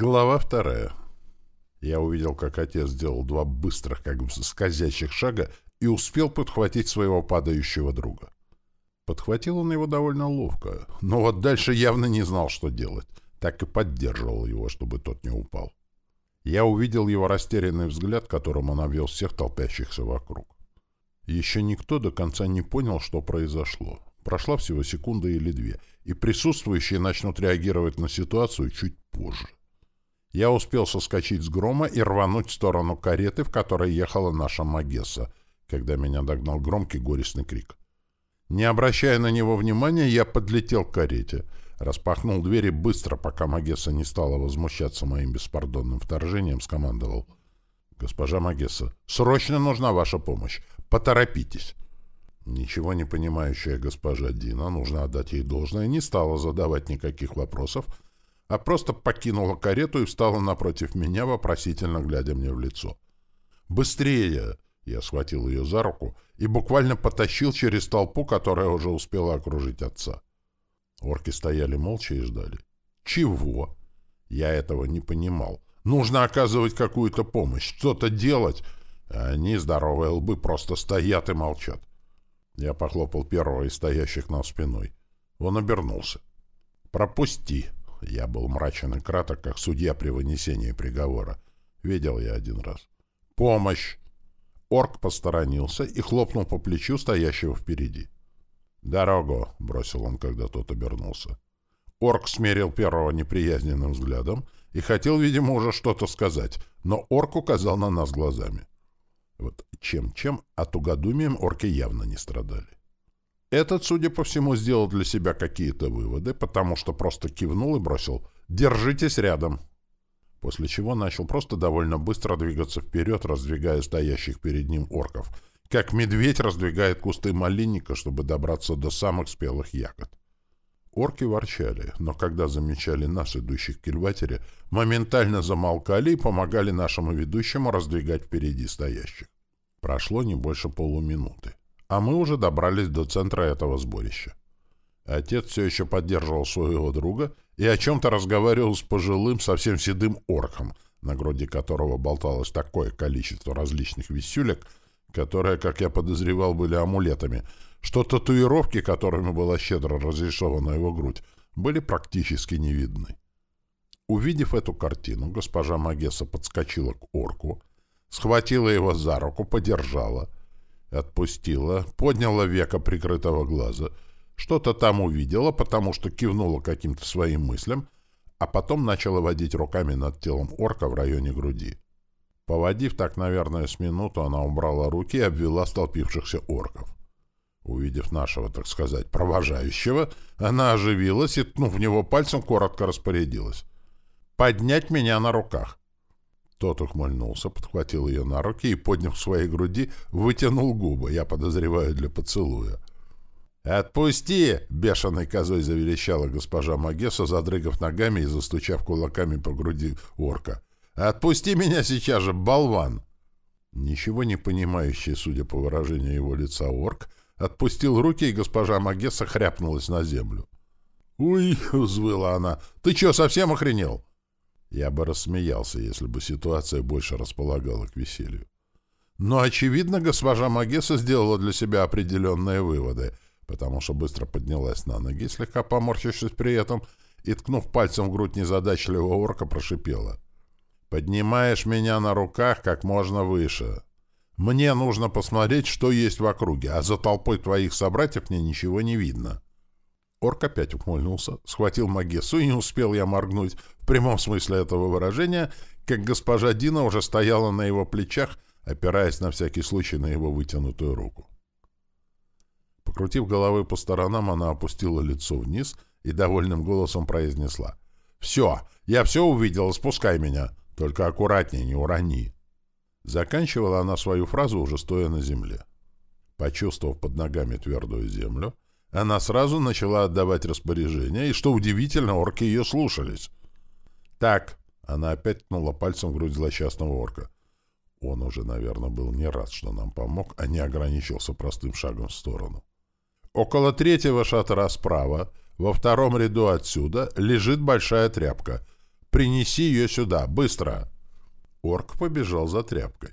Глава вторая. Я увидел, как отец сделал два быстрых, как бы скользящих шага и успел подхватить своего падающего друга. Подхватил он его довольно ловко, но вот дальше явно не знал, что делать, так и поддерживал его, чтобы тот не упал. Я увидел его растерянный взгляд, которым он обвел всех толпящихся вокруг. Еще никто до конца не понял, что произошло. Прошла всего секунда или две, и присутствующие начнут реагировать на ситуацию чуть позже. Я успел соскочить с грома и рвануть в сторону кареты, в которой ехала наша Магесса, когда меня догнал громкий горестный крик. Не обращая на него внимания, я подлетел к карете, распахнул двери быстро, пока Магесса не стала возмущаться моим беспардонным вторжением, скомандовал. «Госпожа Магесса, срочно нужна ваша помощь. Поторопитесь!» Ничего не понимающая госпожа Дина, нужно отдать ей должное, не стала задавать никаких вопросов, а просто покинула карету и встала напротив меня, вопросительно глядя мне в лицо. «Быстрее!» Я схватил ее за руку и буквально потащил через толпу, которая уже успела окружить отца. Орки стояли молча и ждали. «Чего?» Я этого не понимал. «Нужно оказывать какую-то помощь, что-то делать!» а Они, здоровые лбы, просто стоят и молчат. Я похлопал первого из стоящих нам спиной. Он обернулся. «Пропусти!» Я был мрачен и краток, как судья при вынесении приговора. Видел я один раз. «Помощь!» Орк посторонился и хлопнул по плечу стоящего впереди. «Дорогу!» — бросил он, когда тот обернулся. Орк смерил первого неприязненным взглядом и хотел, видимо, уже что-то сказать, но орк указал на нас глазами. Вот чем-чем, а тугодумием орки явно не страдали. Этот, судя по всему, сделал для себя какие-то выводы, потому что просто кивнул и бросил «Держитесь рядом!» После чего начал просто довольно быстро двигаться вперед, раздвигая стоящих перед ним орков, как медведь раздвигает кусты малинника, чтобы добраться до самых спелых ягод. Орки ворчали, но когда замечали нас, идущих к кильватере, моментально замолкали и помогали нашему ведущему раздвигать впереди стоящих. Прошло не больше полуминуты а мы уже добрались до центра этого сборища. Отец все еще поддерживал своего друга и о чем-то разговаривал с пожилым, совсем седым орком, на груди которого болталось такое количество различных висюлек, которые, как я подозревал, были амулетами, что татуировки, которыми была щедро разрисована его грудь, были практически не видны. Увидев эту картину, госпожа Магесса подскочила к орку, схватила его за руку, подержала — Отпустила, подняла века прикрытого глаза, что-то там увидела, потому что кивнула каким-то своим мыслям, а потом начала водить руками над телом орка в районе груди. Поводив так, наверное, с минуту, она убрала руки и обвела столпившихся орков. Увидев нашего, так сказать, провожающего, она оживилась и, ткнув в него пальцем, коротко распорядилась. «Поднять меня на руках!» Тот ухмыльнулся, подхватил ее на руки и, подняв к своей груди, вытянул губы, я подозреваю, для поцелуя. «Отпусти!» — бешеной козой заверещала госпожа Магеса, задрыгав ногами и застучав кулаками по груди орка. «Отпусти меня сейчас же, болван!» Ничего не понимающий, судя по выражению его лица, орк отпустил руки, и госпожа Магеса хряпнулась на землю. «Уй!» — взвыла она. «Ты что, совсем охренел?» Я бы рассмеялся, если бы ситуация больше располагала к веселью. Но, очевидно, госпожа Магеса сделала для себя определенные выводы, потому что быстро поднялась на ноги, слегка поморщившись при этом, и, ткнув пальцем в грудь незадачливого орка, прошипела. «Поднимаешь меня на руках как можно выше. Мне нужно посмотреть, что есть в округе, а за толпой твоих собратьев мне ничего не видно». Орк опять ухмыльнулся, схватил Магесу, и не успел я моргнуть прямом смысле этого выражения, как госпожа Дина уже стояла на его плечах, опираясь на всякий случай на его вытянутую руку. Покрутив головой по сторонам, она опустила лицо вниз и довольным голосом произнесла. «Все, я все увидела, спускай меня. Только аккуратнее, не урони». Заканчивала она свою фразу, уже стоя на земле. Почувствовав под ногами твердую землю, она сразу начала отдавать распоряжения, и, что удивительно, орки ее слушались. «Так», — она опять ткнула пальцем в грудь злосчастного орка. Он уже, наверное, был не рад, что нам помог, а не ограничился простым шагом в сторону. Около третьего шатра справа, во втором ряду отсюда, лежит большая тряпка. Принеси ее сюда, быстро!» Орк побежал за тряпкой.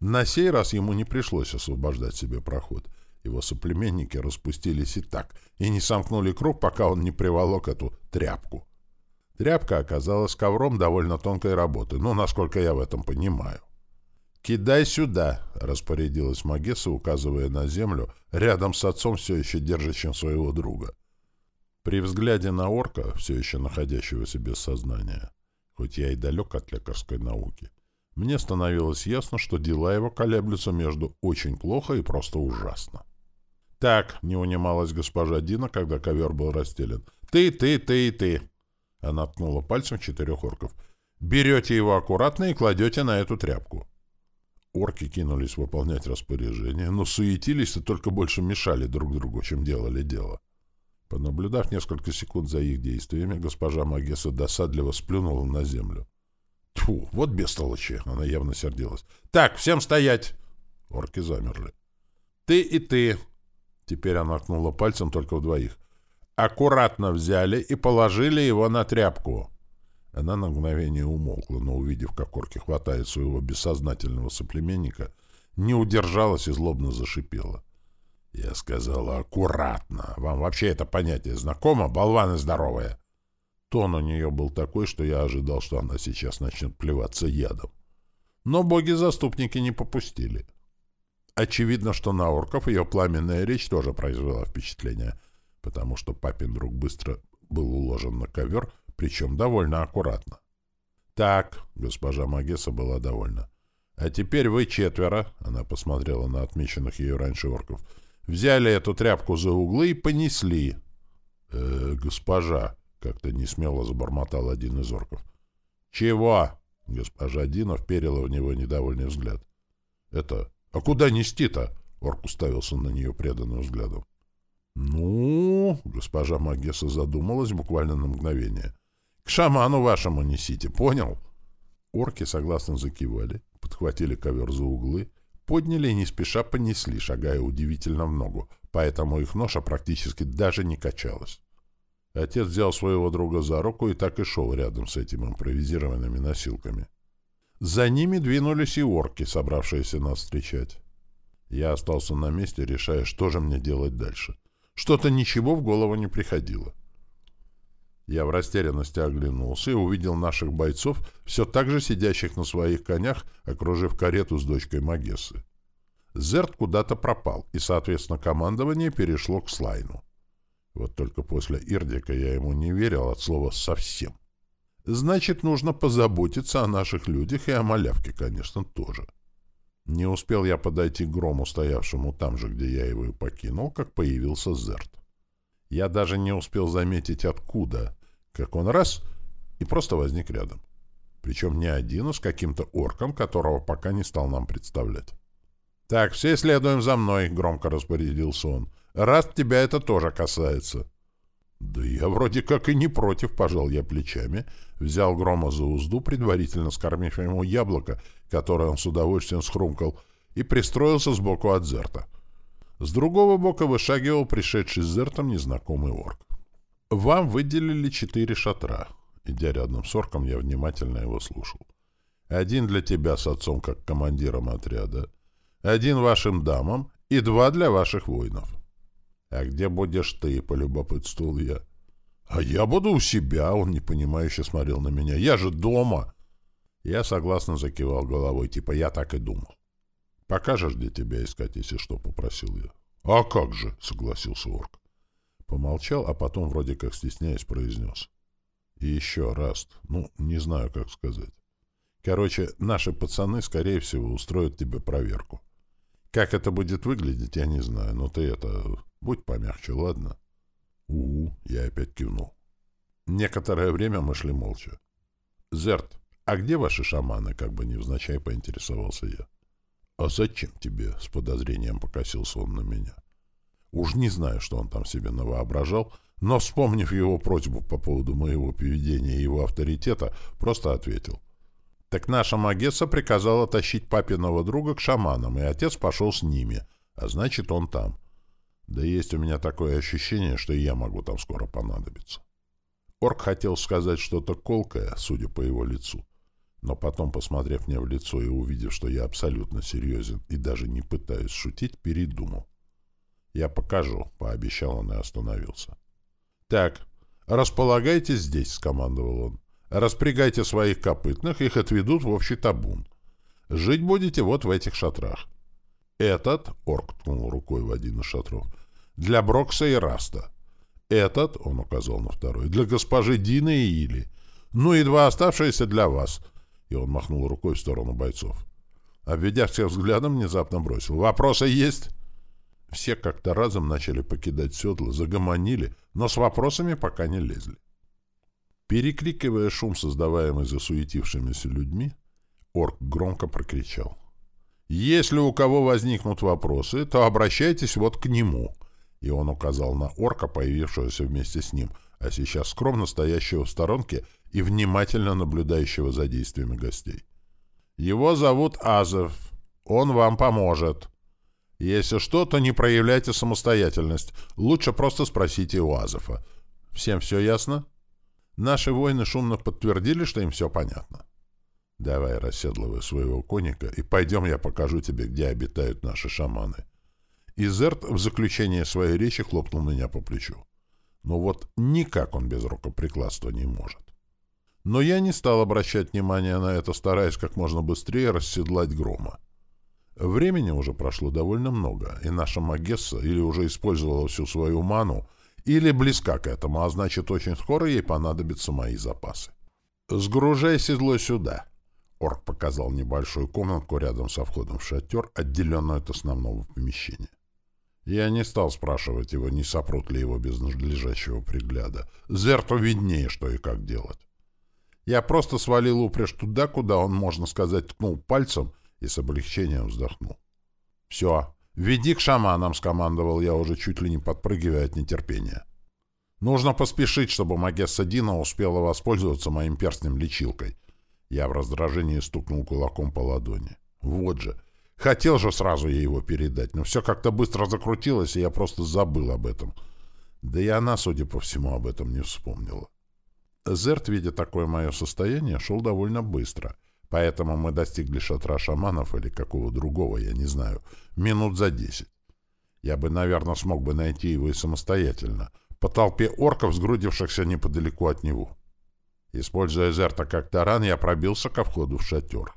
На сей раз ему не пришлось освобождать себе проход. Его соплеменники распустились и так, и не сомкнули круг, пока он не приволок эту тряпку. Тряпка оказалась ковром довольно тонкой работы, ну, насколько я в этом понимаю. «Кидай сюда!» — распорядилась Магесса, указывая на землю, рядом с отцом, все еще держащим своего друга. При взгляде на орка, все еще находящегося без сознания, хоть я и далек от лекарской науки, мне становилось ясно, что дела его колеблются между очень плохо и просто ужасно. «Так», — не унималась госпожа Дина, когда ковер был расстелен. «Ты, ты, ты и ты!» Она ткнула пальцем четырех орков. «Берете его аккуратно и кладете на эту тряпку». Орки кинулись выполнять распоряжение, но суетились и только больше мешали друг другу, чем делали дело. Понаблюдав несколько секунд за их действиями, госпожа Магесса досадливо сплюнула на землю. Тьфу, вот бестолочи! Она явно сердилась. «Так, всем стоять!» Орки замерли. «Ты и ты!» Теперь она ткнула пальцем только в двоих. «Аккуратно взяли и положили его на тряпку!» Она на мгновение умолкла, но, увидев, как Орки хватает своего бессознательного соплеменника, не удержалась и злобно зашипела. Я сказала аккуратно. Вам вообще это понятие знакомо, болваны здоровые? Тон у нее был такой, что я ожидал, что она сейчас начнет плеваться ядом. Но боги-заступники не попустили. Очевидно, что на орков ее пламенная речь тоже произвела впечатление, потому что папин друг быстро был уложен на ковер, причем довольно аккуратно. «Так», — госпожа Магесса была довольна. «А теперь вы четверо», — она посмотрела на отмеченных ее раньше орков, — Взяли эту тряпку за углы и понесли. «Э, госпожа», — как-то несмело забормотал один из орков. «Чего?» — госпожа Дина вперила в него недовольный взгляд. «Это... А куда нести-то?» — орк уставился на нее преданным взглядом. «Ну...» — госпожа Магесса задумалась буквально на мгновение. «К шаману вашему несите, понял?» Орки согласно закивали, подхватили ковер за углы подняли и не спеша понесли, шагая удивительно в ногу, поэтому их ноша практически даже не качалась. Отец взял своего друга за руку и так и шел рядом с этими импровизированными носилками. За ними двинулись и орки, собравшиеся нас встречать. Я остался на месте, решая, что же мне делать дальше. Что-то ничего в голову не приходило. Я в растерянности оглянулся и увидел наших бойцов, все так же сидящих на своих конях, окружив карету с дочкой Магессы. Зерт куда-то пропал, и, соответственно, командование перешло к Слайну. Вот только после Ирдика я ему не верил от слова «совсем». Значит, нужно позаботиться о наших людях и о малявке, конечно, тоже. Не успел я подойти к грому, стоявшему там же, где я его и покинул, как появился Зерт. Я даже не успел заметить, откуда, как он раз и просто возник рядом. Причем не один, а с каким-то орком, которого пока не стал нам представлять. «Так, все следуем за мной», — громко распорядился он. «Раз тебя это тоже касается». «Да я вроде как и не против», — пожал я плечами, взял Грома за узду, предварительно скормив ему яблоко, которое он с удовольствием схрумкал, и пристроился сбоку от Зерта. С другого бока вышагивал пришедший с Зертом незнакомый орк. Вам выделили четыре шатра. Идя рядом с орком, я внимательно его слушал. Один для тебя с отцом как командиром отряда, один вашим дамам и два для ваших воинов. — А где будешь ты? — полюбопытствовал я. — А я буду у себя, — он непонимающе смотрел на меня. — Я же дома. Я согласно закивал головой, типа я так и думал. — Покажешь, где тебя искать, если что, — попросил я. — А как же, — согласился орк. Помолчал, а потом, вроде как стесняясь, произнес. И еще раз. Ну, не знаю, как сказать. Короче, наши пацаны, скорее всего, устроят тебе проверку. Как это будет выглядеть, я не знаю, но ты это... Будь помягче, ладно? у, -у я опять кивнул. Некоторое время мы шли молча. «Зерт, а где ваши шаманы?» — как бы невзначай поинтересовался я. «А зачем тебе?» — с подозрением покосился он на меня. Уж не знаю, что он там себе навоображал, но, вспомнив его просьбу по поводу моего поведения и его авторитета, просто ответил. Так наша Магесса приказала тащить папиного друга к шаманам, и отец пошел с ними, а значит, он там. Да есть у меня такое ощущение, что я могу там скоро понадобиться. Орк хотел сказать что-то колкое, судя по его лицу. Но потом, посмотрев мне в лицо и увидев, что я абсолютно серьезен и даже не пытаюсь шутить, передумал. «Я покажу», — пообещал он и остановился. «Так, располагайтесь здесь», — скомандовал он. «Распрягайте своих копытных, их отведут в общий табун. Жить будете вот в этих шатрах. Этот, — орк ткнул рукой в один из шатров, — для Брокса и Раста. Этот, — он указал на второй, — для госпожи Дины и Или. Ну и два оставшиеся для вас. И он махнул рукой в сторону бойцов. Обведя всех взглядом, внезапно бросил. «Вопросы есть?» Все как-то разом начали покидать седла, загомонили, но с вопросами пока не лезли. Перекрикивая шум, создаваемый засуетившимися людьми, орк громко прокричал. «Если у кого возникнут вопросы, то обращайтесь вот к нему». И он указал на орка, появившегося вместе с ним, а сейчас скромно стоящего в сторонке и внимательно наблюдающего за действиями гостей. «Его зовут Азов. Он вам поможет. Если что, то не проявляйте самостоятельность. Лучше просто спросите у Азова. Всем все ясно?» Наши воины шумно подтвердили, что им все понятно. «Давай, расседлывай своего коника, и пойдем я покажу тебе, где обитают наши шаманы». Изерт в заключение своей речи хлопнул меня по плечу. Но вот никак он без рукоприкладства не может. Но я не стал обращать внимания на это, стараясь как можно быстрее расседлать грома. Времени уже прошло довольно много, и наша Магесса или уже использовала всю свою ману, или близка к этому, а значит, очень скоро ей понадобятся мои запасы. «Сгружай седло сюда», — Орк показал небольшую комнатку рядом со входом в шатер, отделенную от основного помещения. Я не стал спрашивать его, не сопрут ли его без надлежащего пригляда. Зерту виднее, что и как делать. Я просто свалил упряжь туда, куда он, можно сказать, ткнул пальцем и с облегчением вздохнул. «Все, веди к шаманам», — скомандовал я, уже чуть ли не подпрыгивая от нетерпения. «Нужно поспешить, чтобы Магесса Дина успела воспользоваться моим перстнем-лечилкой». Я в раздражении стукнул кулаком по ладони. «Вот же! Хотел же сразу ей его передать, но все как-то быстро закрутилось, и я просто забыл об этом. Да и она, судя по всему, об этом не вспомнила. Зерт, видя такое мое состояние, шел довольно быстро, поэтому мы достигли шатра шаманов или какого другого, я не знаю, минут за десять. Я бы, наверное, смог бы найти его и самостоятельно, по толпе орков, сгрудившихся неподалеку от него. Используя Зерта как таран, я пробился ко входу в шатер.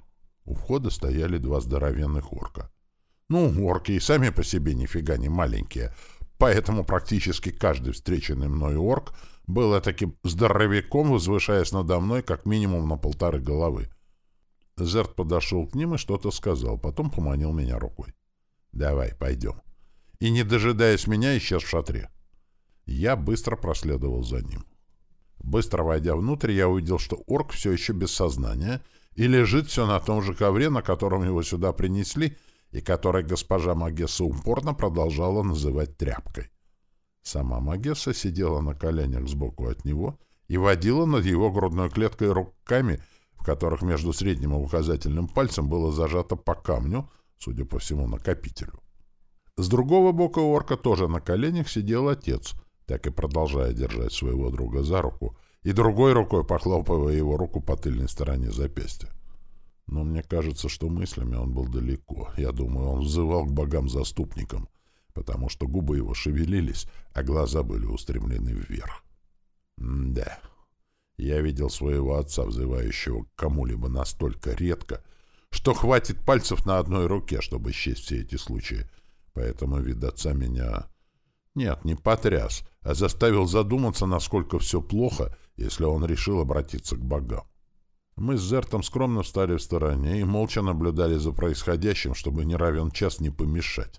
У входа стояли два здоровенных орка. Ну, орки и сами по себе нифига не маленькие, поэтому практически каждый встреченный мною орк был таким здоровяком, возвышаясь надо мной как минимум на полторы головы. Зерт подошел к ним и что-то сказал, потом поманил меня рукой. «Давай, пойдем». И, не дожидаясь меня, исчез в шатре. Я быстро проследовал за ним. Быстро войдя внутрь, я увидел, что орк все еще без сознания — и лежит все на том же ковре, на котором его сюда принесли, и который госпожа Магесса упорно продолжала называть тряпкой. Сама Магесса сидела на коленях сбоку от него и водила над его грудной клеткой руками, в которых между средним и указательным пальцем было зажато по камню, судя по всему, накопителю. С другого бока орка тоже на коленях сидел отец, так и продолжая держать своего друга за руку, и другой рукой похлопывая его руку по тыльной стороне запястья. Но мне кажется, что мыслями он был далеко. Я думаю, он взывал к богам-заступникам, потому что губы его шевелились, а глаза были устремлены вверх. М да, я видел своего отца, взывающего к кому-либо настолько редко, что хватит пальцев на одной руке, чтобы счесть все эти случаи. Поэтому вид отца меня... Нет, не потряс, а заставил задуматься, насколько все плохо, если он решил обратиться к богам. Мы с Зертом скромно встали в стороне и молча наблюдали за происходящим, чтобы не равен час не помешать.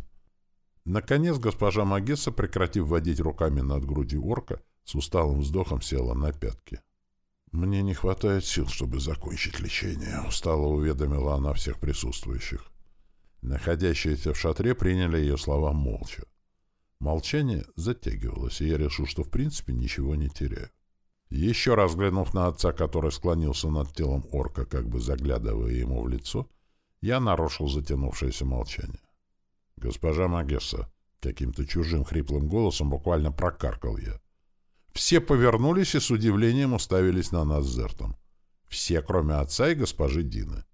Наконец госпожа Магесса, прекратив водить руками над грудью орка, с усталым вздохом села на пятки. «Мне не хватает сил, чтобы закончить лечение», — устало уведомила она всех присутствующих. Находящиеся в шатре приняли ее слова молча. Молчание затягивалось, и я решил, что в принципе ничего не теряю. Еще раз глянув на отца, который склонился над телом орка, как бы заглядывая ему в лицо, я нарушил затянувшееся молчание. «Госпожа Магесса», — каким-то чужим хриплым голосом буквально прокаркал я. Все повернулись и с удивлением уставились на нас с Зертом. Все, кроме отца и госпожи Дины.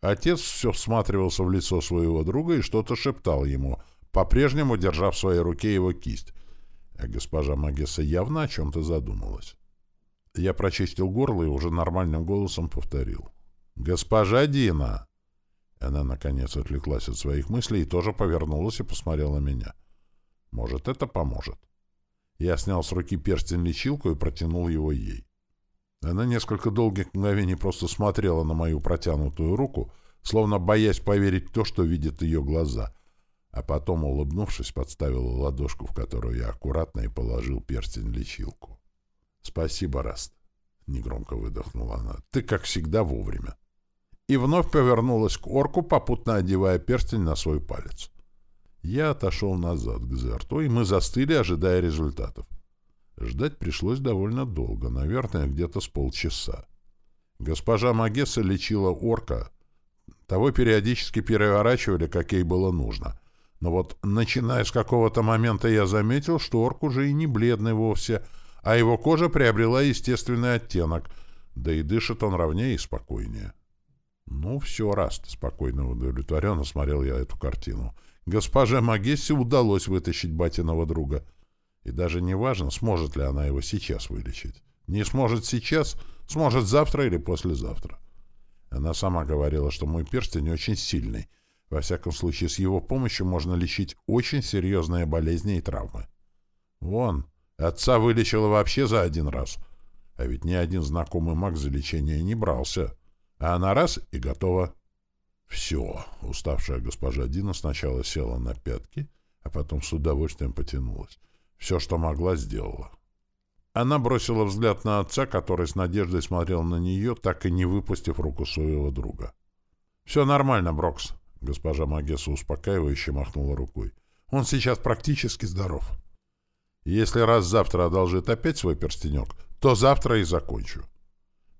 Отец все всматривался в лицо своего друга и что-то шептал ему, по-прежнему держа в своей руке его кисть. А госпожа Магесса явно о чем-то задумалась. Я прочистил горло и уже нормальным голосом повторил. «Госпожа Дина!» Она, наконец, отвлеклась от своих мыслей и тоже повернулась и посмотрела на меня. «Может, это поможет?» Я снял с руки перстень-лечилку и протянул его ей. Она несколько долгих мгновений просто смотрела на мою протянутую руку, словно боясь поверить в то, что видят ее глаза, а потом, улыбнувшись, подставила ладошку, в которую я аккуратно и положил перстень-лечилку. «Спасибо, Раст», — негромко выдохнула она. «Ты, как всегда, вовремя». И вновь повернулась к орку, попутно одевая перстень на свой палец. Я отошел назад к Зерту, и мы застыли, ожидая результатов. Ждать пришлось довольно долго, наверное, где-то с полчаса. Госпожа Магесса лечила орка. Того периодически переворачивали, как ей было нужно. Но вот, начиная с какого-то момента, я заметил, что орк уже и не бледный вовсе, а его кожа приобрела естественный оттенок, да и дышит он ровнее и спокойнее. «Ну, все, раз спокойно удовлетворенно смотрел я эту картину. Госпоже Магессе удалось вытащить батиного друга — и даже не важно, сможет ли она его сейчас вылечить. Не сможет сейчас, сможет завтра или послезавтра. Она сама говорила, что мой перстень очень сильный. Во всяком случае, с его помощью можно лечить очень серьезные болезни и травмы. Вон, отца вылечила вообще за один раз. А ведь ни один знакомый маг за лечение не брался. А она раз — и готова. Все. Уставшая госпожа Дина сначала села на пятки, а потом с удовольствием потянулась. Все, что могла, сделала. Она бросила взгляд на отца, который с надеждой смотрел на нее, так и не выпустив руку своего друга. «Все нормально, Брокс», — госпожа Магесса успокаивающе махнула рукой. «Он сейчас практически здоров. Если раз завтра одолжит опять свой перстенек, то завтра и закончу.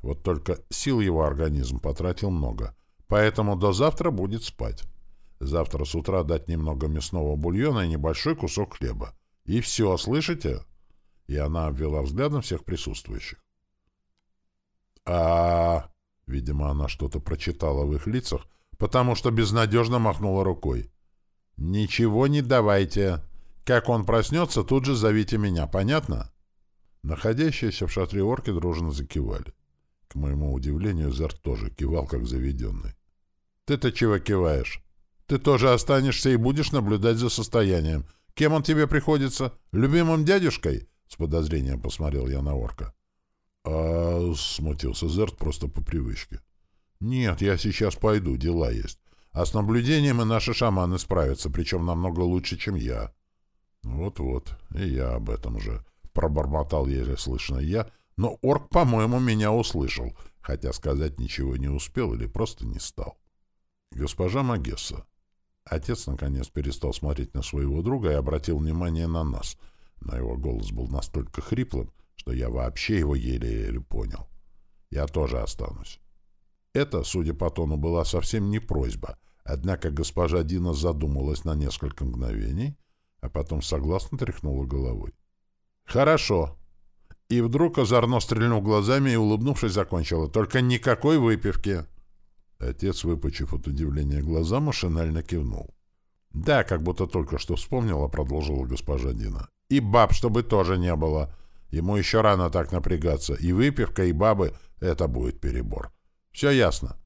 Вот только сил его организм потратил много, поэтому до завтра будет спать. Завтра с утра дать немного мясного бульона и небольшой кусок хлеба. И все, слышите? И она обвела взглядом всех присутствующих. а Видимо, она что-то прочитала в их лицах, потому что безнадежно махнула рукой. «Ничего не давайте. Как он проснется, тут же зовите меня. Понятно?» Находящиеся в шатре орки дружно закивали. К моему удивлению, Зерт тоже кивал, как заведенный. «Ты-то чего киваешь? Ты тоже останешься и будешь наблюдать за состоянием. Кем он тебе приходится? Любимым дядюшкой?» С подозрением посмотрел я на орка. «А...» — смутился Зерт просто по привычке. «Нет, я сейчас пойду, дела есть. А с наблюдением и наши шаманы справятся, причем намного лучше, чем я». «Вот-вот, и я об этом же», — пробормотал еле слышно я, но орк, по-моему, меня услышал, хотя сказать ничего не успел или просто не стал. «Госпожа Магесса, Отец, наконец, перестал смотреть на своего друга и обратил внимание на нас. Но его голос был настолько хриплым, что я вообще его еле-еле понял. Я тоже останусь. Это, судя по тону, была совсем не просьба, однако госпожа Дина задумалась на несколько мгновений, а потом согласно тряхнула головой. «Хорошо». И вдруг озорно стрельнул глазами и, улыбнувшись, закончила. «Только никакой выпивки!» Отец, выпучив от удивления глаза, машинально кивнул. «Да, как будто только что вспомнила», — продолжила госпожа Дина. «И баб, чтобы тоже не было. Ему еще рано так напрягаться. И выпивка, и бабы — это будет перебор. Все ясно».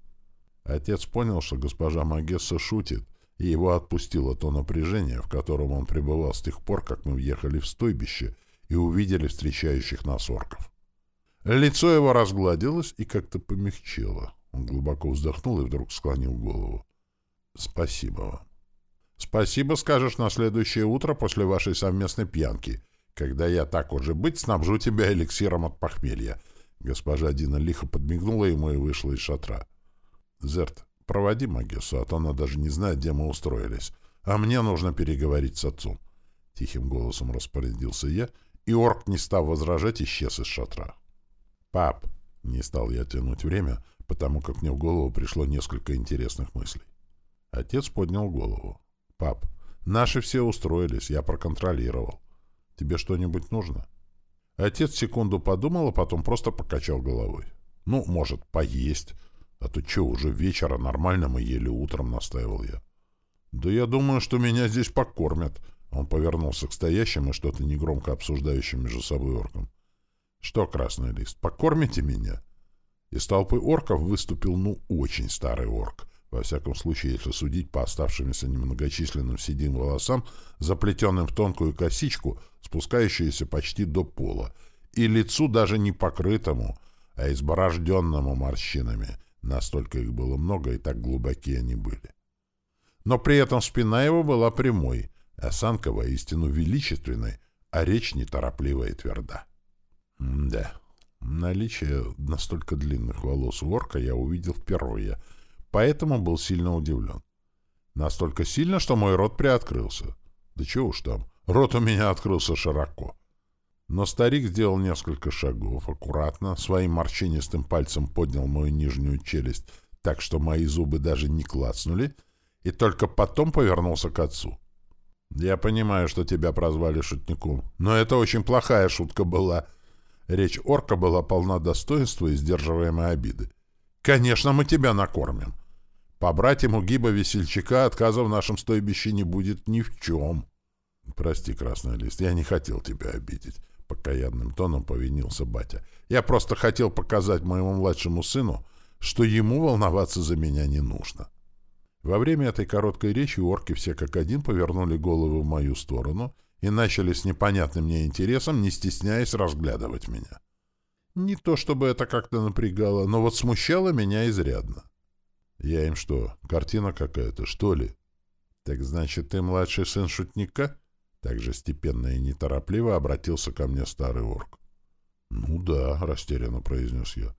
Отец понял, что госпожа Магесса шутит, и его отпустило то напряжение, в котором он пребывал с тех пор, как мы въехали в стойбище и увидели встречающих нас орков. Лицо его разгладилось и как-то помягчело. Он глубоко вздохнул и вдруг склонил голову. «Спасибо вам». «Спасибо скажешь на следующее утро после вашей совместной пьянки, когда я, так уже быть, снабжу тебя эликсиром от похмелья». Госпожа Дина лихо подмигнула ему и вышла из шатра. «Зерт, проводи Магесу, а то она даже не знает, где мы устроились. А мне нужно переговорить с отцом». Тихим голосом распорядился я, и орк, не став возражать, исчез из шатра. «Пап!» — не стал я тянуть время, потому как мне в голову пришло несколько интересных мыслей. Отец поднял голову. «Пап, наши все устроились, я проконтролировал. Тебе что-нибудь нужно?» Отец секунду подумал, а потом просто покачал головой. «Ну, может, поесть. А то что, уже вечера нормально мы ели утром», — настаивал я. «Да я думаю, что меня здесь покормят». Он повернулся к стоящим и что-то негромко обсуждающим между собой оркам. «Что, Красный Лист, покормите меня?» Из толпы орков выступил, ну, очень старый орк. Во всяком случае, если судить по оставшимся немногочисленным седым волосам, заплетенным в тонкую косичку, спускающуюся почти до пола, и лицу даже не покрытому, а изборожденному морщинами. Настолько их было много, и так глубокие они были. Но при этом спина его была прямой, осанка воистину величественной, а речь неторопливая и тверда. М да, наличие настолько длинных волос у орка я увидел впервые — поэтому был сильно удивлен. Настолько сильно, что мой рот приоткрылся. Да чего уж там, рот у меня открылся широко. Но старик сделал несколько шагов, аккуратно, своим морщинистым пальцем поднял мою нижнюю челюсть так, что мои зубы даже не клацнули, и только потом повернулся к отцу. «Я понимаю, что тебя прозвали шутником, но это очень плохая шутка была». Речь орка была полна достоинства и сдерживаемой обиды. «Конечно, мы тебя накормим. Побрать ему гиба весельчака отказа в нашем стойбище не будет ни в чем. Прости, Красный Лист, я не хотел тебя обидеть. Покаянным тоном повинился батя. Я просто хотел показать моему младшему сыну, что ему волноваться за меня не нужно. Во время этой короткой речи орки все как один повернули головы в мою сторону и начали с непонятным мне интересом, не стесняясь разглядывать меня. Не то чтобы это как-то напрягало, но вот смущало меня изрядно. Я им что, картина какая-то, что ли? Так значит, ты младший сын шутника? Так же степенно и неторопливо обратился ко мне старый орк. Ну да, растерянно произнес я.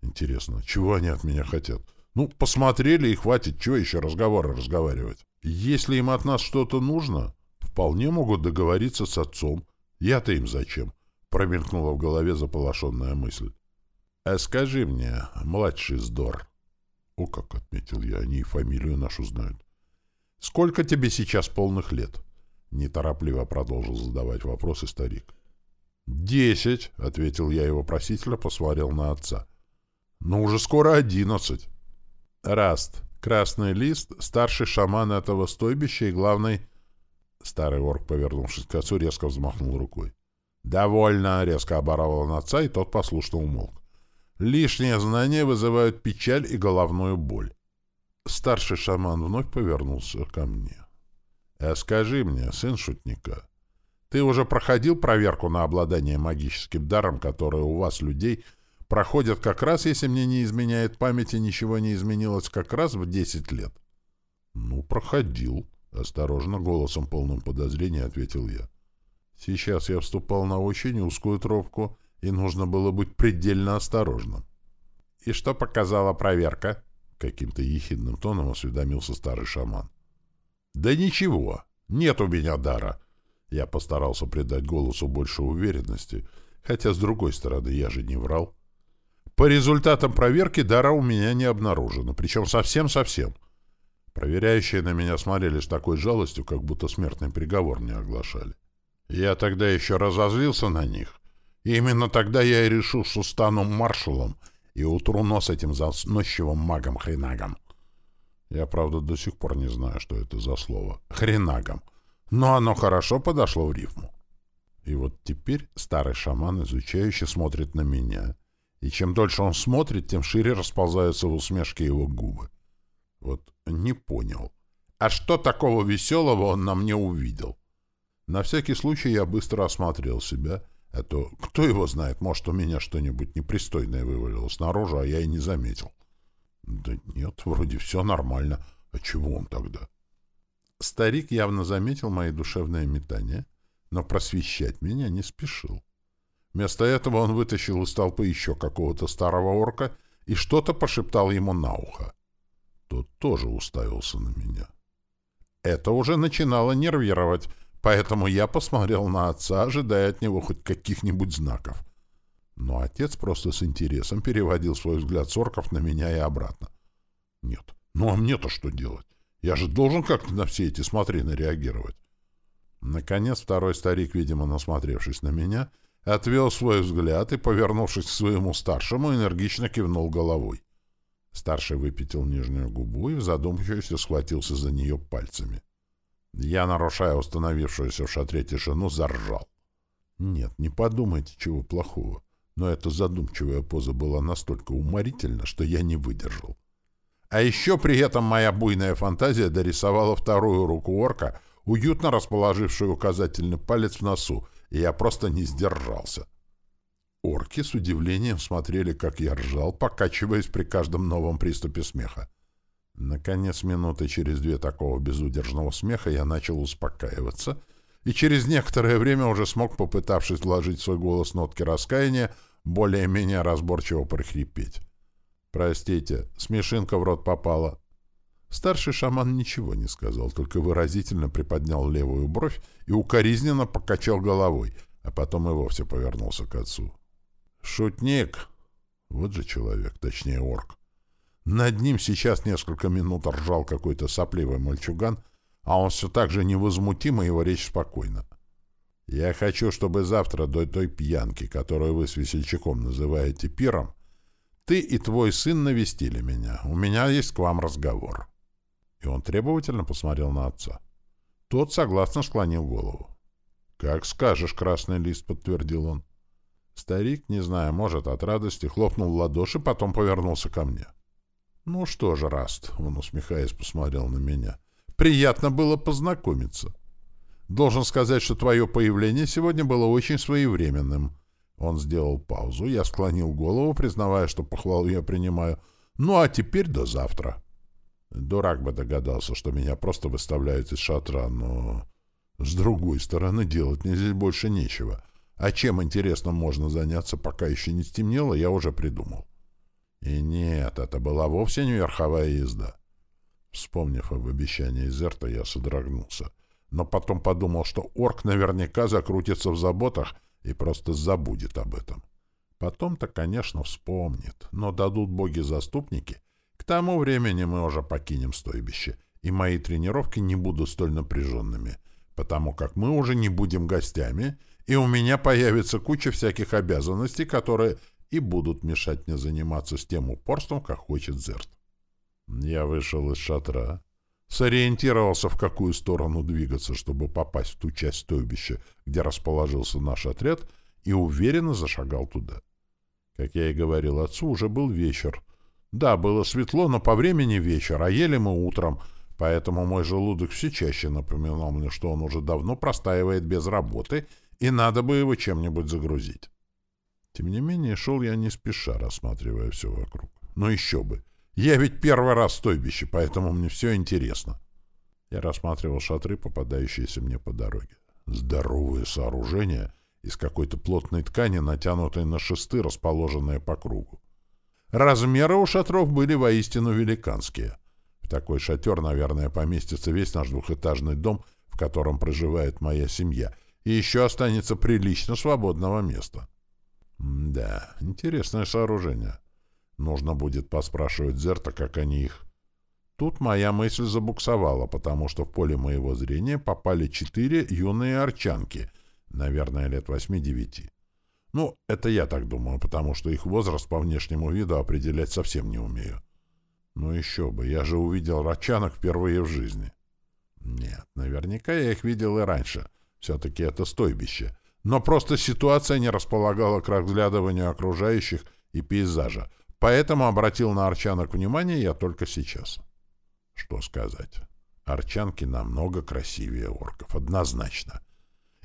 Интересно, чего они от меня хотят? Ну, посмотрели и хватит, чего еще разговоры разговаривать? Если им от нас что-то нужно, вполне могут договориться с отцом. Я-то им зачем? Промелькнула в голове заполошенная мысль. А скажи мне, младший Сдор, «О, как!» — отметил я. «Они и фамилию нашу знают». «Сколько тебе сейчас полных лет?» — неторопливо продолжил задавать вопросы старик. «Десять», — ответил я и вопросительно посмотрел на отца. «Но уже скоро одиннадцать». «Раст, красный лист, старший шаман этого стойбища и главный...» Старый орк, повернувшись к отцу, резко взмахнул рукой. «Довольно!» — резко оборвал он отца, и тот послушно умолк. Лишние знания вызывают печаль и головную боль. Старший шаман вновь повернулся ко мне. «А скажи мне, сын шутника, ты уже проходил проверку на обладание магическим даром, который у вас, людей, проходят как раз, если мне не изменяет память и ничего не изменилось, как раз в десять лет?» «Ну, проходил», — осторожно, голосом полным подозрения ответил я. «Сейчас я вступал на очень узкую тропку» и нужно было быть предельно осторожным. «И что показала проверка?» — каким-то ехидным тоном осведомился старый шаман. «Да ничего, нет у меня дара». Я постарался придать голосу больше уверенности, хотя, с другой стороны, я же не врал. По результатам проверки дара у меня не обнаружено, причем совсем-совсем. Проверяющие на меня смотрели с такой жалостью, как будто смертный приговор мне оглашали. Я тогда еще разозлился на них, и именно тогда я и решил, что стану маршалом и утру нос этим засносчивым магом-хренагом. Я, правда, до сих пор не знаю, что это за слово. Хренагом. Но оно хорошо подошло в рифму. И вот теперь старый шаман изучающе смотрит на меня. И чем дольше он смотрит, тем шире расползаются в усмешке его губы. Вот не понял. А что такого веселого он на мне увидел? На всякий случай я быстро осмотрел себя — а то кто его знает, может, у меня что-нибудь непристойное вывалилось наружу, а я и не заметил. Да нет, вроде все нормально. А чего он тогда? Старик явно заметил мои душевные метания, но просвещать меня не спешил. Вместо этого он вытащил из толпы еще какого-то старого орка и что-то пошептал ему на ухо. Тот тоже уставился на меня. Это уже начинало нервировать, Поэтому я посмотрел на отца, ожидая от него хоть каких-нибудь знаков. Но отец просто с интересом переводил свой взгляд с орков на меня и обратно. Нет, ну а мне-то что делать? Я же должен как-то на все эти смотрины реагировать. Наконец второй старик, видимо, насмотревшись на меня, отвел свой взгляд и, повернувшись к своему старшему, энергично кивнул головой. Старший выпятил нижнюю губу и в задумчивости схватился за нее пальцами. Я, нарушая установившуюся в шатре тишину, заржал. Нет, не подумайте чего плохого, но эта задумчивая поза была настолько уморительна, что я не выдержал. А еще при этом моя буйная фантазия дорисовала вторую руку орка, уютно расположившую указательный палец в носу, и я просто не сдержался. Орки с удивлением смотрели, как я ржал, покачиваясь при каждом новом приступе смеха. Наконец, минуты через две такого безудержного смеха я начал успокаиваться — и через некоторое время уже смог, попытавшись вложить в свой голос нотки раскаяния, более-менее разборчиво прохрипеть. «Простите, смешинка в рот попала». Старший шаман ничего не сказал, только выразительно приподнял левую бровь и укоризненно покачал головой, а потом и вовсе повернулся к отцу. «Шутник!» Вот же человек, точнее орк. Над ним сейчас несколько минут ржал какой-то сопливый мальчуган, а он все так же невозмутимо, его речь спокойна. Я хочу, чтобы завтра до той пьянки, которую вы с весельчаком называете пиром, ты и твой сын навестили меня. У меня есть к вам разговор. И он требовательно посмотрел на отца. Тот согласно склонил голову. «Как скажешь, красный лист», — подтвердил он. Старик, не зная, может, от радости, хлопнул в ладоши, потом повернулся ко мне. «Ну что же, Раст», — он, усмехаясь, посмотрел на меня, — Приятно было познакомиться. Должен сказать, что твое появление сегодня было очень своевременным. Он сделал паузу, я склонил голову, признавая, что похвалу я принимаю. Ну, а теперь до завтра. Дурак бы догадался, что меня просто выставляют из шатра, но... С другой стороны, делать мне здесь больше нечего. А чем, интересно, можно заняться, пока еще не стемнело, я уже придумал. И нет, это была вовсе не верховая езда. Вспомнив об обещании Зерта, я содрогнулся. Но потом подумал, что орк наверняка закрутится в заботах и просто забудет об этом. Потом-то, конечно, вспомнит, но дадут боги-заступники. К тому времени мы уже покинем стойбище, и мои тренировки не будут столь напряженными, потому как мы уже не будем гостями, и у меня появится куча всяких обязанностей, которые и будут мешать мне заниматься с тем упорством, как хочет Зерт. Я вышел из шатра, сориентировался, в какую сторону двигаться, чтобы попасть в ту часть стойбища, где расположился наш отряд, и уверенно зашагал туда. Как я и говорил отцу, уже был вечер. Да, было светло, но по времени вечер, а ели мы утром, поэтому мой желудок все чаще напоминал мне, что он уже давно простаивает без работы, и надо бы его чем-нибудь загрузить. Тем не менее, шел я не спеша, рассматривая все вокруг. Но еще бы! Я ведь первый раз в стойбище, поэтому мне все интересно. Я рассматривал шатры, попадающиеся мне по дороге. Здоровые сооружения из какой-то плотной ткани, натянутой на шесты, расположенные по кругу. Размеры у шатров были воистину великанские. В такой шатер, наверное, поместится весь наш двухэтажный дом, в котором проживает моя семья, и еще останется прилично свободного места. Да, интересное сооружение. Нужно будет поспрашивать Зерта, как они их... Тут моя мысль забуксовала, потому что в поле моего зрения попали четыре юные арчанки, наверное, лет восьми-девяти. Ну, это я так думаю, потому что их возраст по внешнему виду определять совсем не умею. Ну еще бы, я же увидел арчанок впервые в жизни. Нет, наверняка я их видел и раньше. Все-таки это стойбище. Но просто ситуация не располагала к разглядыванию окружающих и пейзажа, Поэтому обратил на арчанок внимание я только сейчас. Что сказать? Арчанки намного красивее орков, однозначно.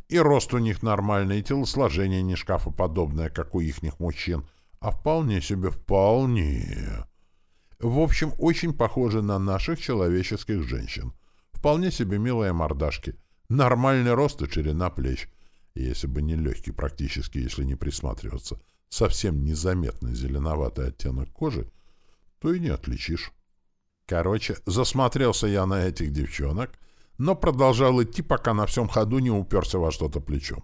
И рост у них нормальный, и телосложение не шкафоподобное, как у ихних мужчин, а вполне себе вполне. В общем, очень похожи на наших человеческих женщин. Вполне себе милые мордашки. Нормальный рост и ширина плеч. Если бы не легкий практически, если не присматриваться — совсем незаметный зеленоватый оттенок кожи, то и не отличишь. Короче, засмотрелся я на этих девчонок, но продолжал идти, пока на всем ходу не уперся во что-то плечом.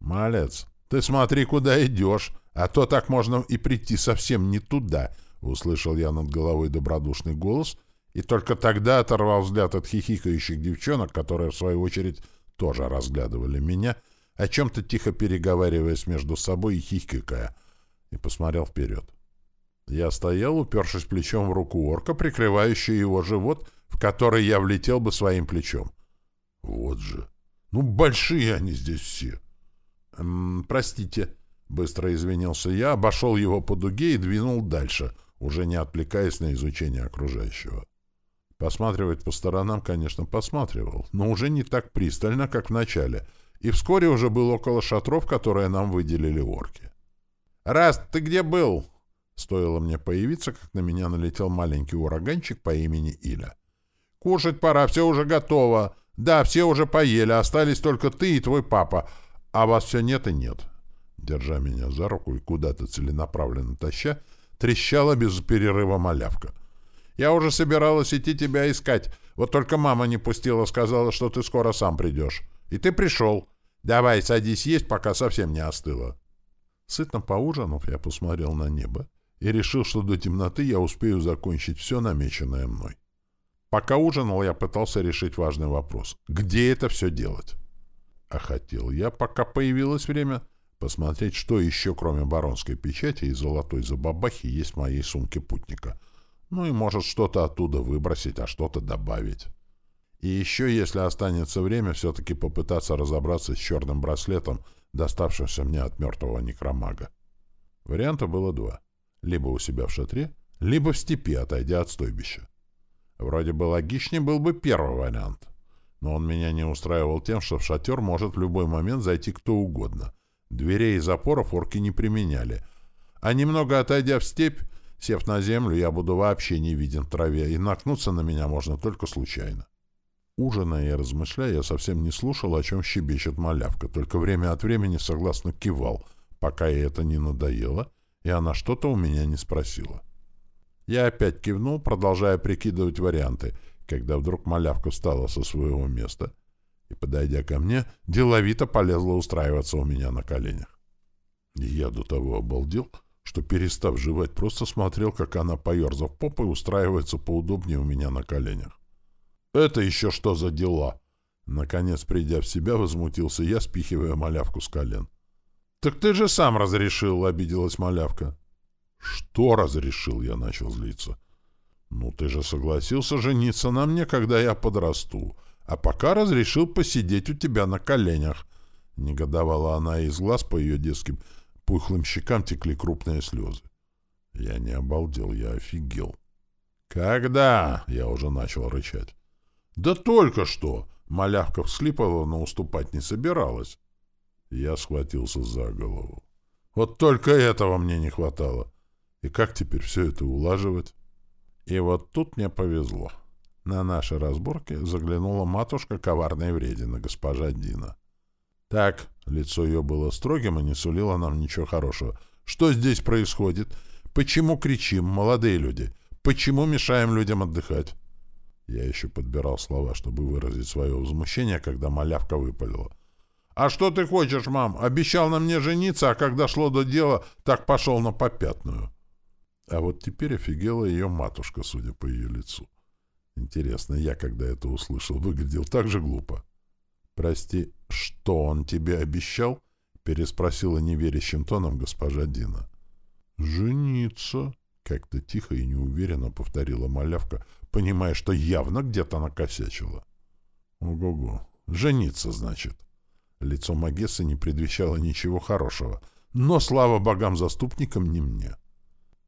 «Малец, ты смотри, куда идешь, а то так можно и прийти совсем не туда», — услышал я над головой добродушный голос, и только тогда оторвал взгляд от хихикающих девчонок, которые, в свою очередь, тоже разглядывали меня — о чем-то тихо переговариваясь между собой и хихикая, и посмотрел вперед. Я стоял, упершись плечом в руку орка, прикрывающую его живот, в который я влетел бы своим плечом. Вот же. Ну, большие они здесь все. Эм, простите, быстро извинился я, обошел его по дуге и двинул дальше, уже не отвлекаясь на изучение окружающего. Посматривать по сторонам, конечно, посматривал, но уже не так пристально, как в начале, и вскоре уже был около шатров, которые нам выделили орки. «Раст, ты где был?» Стоило мне появиться, как на меня налетел маленький ураганчик по имени Иля. «Кушать пора, все уже готово. Да, все уже поели, остались только ты и твой папа, а вас все нет и нет». Держа меня за руку и куда-то целенаправленно таща, трещала без перерыва малявка. «Я уже собиралась идти тебя искать, вот только мама не пустила, сказала, что ты скоро сам придешь. И ты пришел. Давай, садись есть, пока совсем не остыло». Сытно поужинав, я посмотрел на небо и решил, что до темноты я успею закончить все намеченное мной. Пока ужинал, я пытался решить важный вопрос. Где это все делать? А хотел я, пока появилось время, посмотреть, что еще, кроме баронской печати и золотой забабахи, есть в моей сумке путника. Ну и, может, что-то оттуда выбросить, а что-то добавить. И еще, если останется время, все-таки попытаться разобраться с черным браслетом, доставшимся мне от мертвого некромага. Вариантов было два. Либо у себя в шатре, либо в степи, отойдя от стойбища. Вроде бы логичнее был бы первый вариант. Но он меня не устраивал тем, что в шатер может в любой момент зайти кто угодно. Дверей и запоров орки не применяли. А немного отойдя в степь, сев на землю, я буду вообще не виден в траве, и наткнуться на меня можно только случайно. Ужиная и размышляя, я совсем не слушал, о чем щебечет малявка, только время от времени согласно кивал, пока ей это не надоело, и она что-то у меня не спросила. Я опять кивнул, продолжая прикидывать варианты, когда вдруг малявка встала со своего места и, подойдя ко мне, деловито полезла устраиваться у меня на коленях. И я до того обалдел, что, перестав жевать, просто смотрел, как она, поерзав попой, устраивается поудобнее у меня на коленях. «Это еще что за дела?» Наконец, придя в себя, возмутился я, спихивая малявку с колен. «Так ты же сам разрешил», — обиделась малявка. «Что разрешил?» — я начал злиться. «Ну, ты же согласился жениться на мне, когда я подрасту, а пока разрешил посидеть у тебя на коленях». Негодовала она, и из глаз по ее детским пухлым щекам текли крупные слезы. Я не обалдел, я офигел. «Когда?» — я уже начал рычать. «Да только что!» — малявка всхлипывала, но уступать не собиралась. Я схватился за голову. «Вот только этого мне не хватало!» И как теперь все это улаживать? И вот тут мне повезло. На наши разборки заглянула матушка коварной вредина, госпожа Дина. Так, лицо ее было строгим и не сулило нам ничего хорошего. Что здесь происходит? Почему кричим, молодые люди? Почему мешаем людям отдыхать? Я еще подбирал слова, чтобы выразить свое возмущение, когда малявка выпалила. «А что ты хочешь, мам? Обещал на мне жениться, а когда шло до дела, так пошел на попятную». А вот теперь офигела ее матушка, судя по ее лицу. Интересно, я, когда это услышал, выглядел так же глупо. «Прости, что он тебе обещал?» — переспросила неверящим тоном госпожа Дина. «Жениться», — как-то тихо и неуверенно повторила малявка, понимая, что явно где-то накосячила. «Ого-го, жениться, значит». Лицо Магессы не предвещало ничего хорошего, но, слава богам-заступникам, не мне.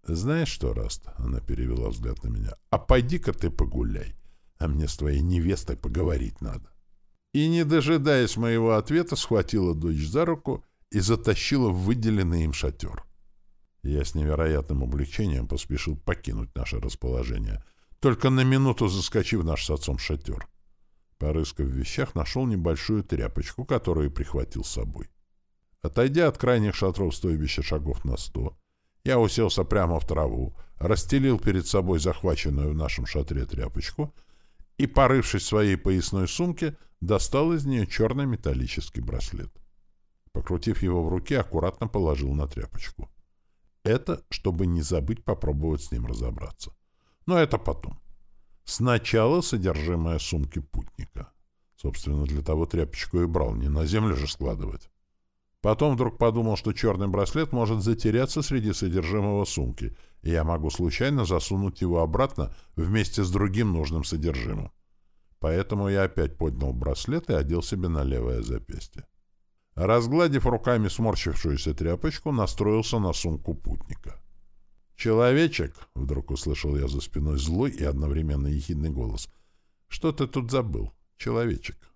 «Знаешь что, Раст?» — она перевела взгляд на меня. «А пойди-ка ты погуляй, а мне с твоей невестой поговорить надо». И, не дожидаясь моего ответа, схватила дочь за руку и затащила в выделенный им шатер. Я с невероятным облегчением поспешил покинуть наше расположение, только на минуту заскочив наш с отцом шатер. Порыскав в вещах, нашел небольшую тряпочку, которую прихватил с собой. Отойдя от крайних шатров стойбища шагов на сто, я уселся прямо в траву, расстелил перед собой захваченную в нашем шатре тряпочку и, порывшись в своей поясной сумке, достал из нее черный металлический браслет. Покрутив его в руке, аккуратно положил на тряпочку. Это, чтобы не забыть попробовать с ним разобраться. Но это потом. Сначала содержимое сумки путника. Собственно, для того тряпочку и брал, не на землю же складывать. Потом вдруг подумал, что черный браслет может затеряться среди содержимого сумки, и я могу случайно засунуть его обратно вместе с другим нужным содержимым. Поэтому я опять поднял браслет и одел себе на левое запястье. Разгладив руками сморщившуюся тряпочку, настроился на сумку путника. «Человечек!» — вдруг услышал я за спиной злой и одновременно ехидный голос. «Что ты тут забыл, человечек?»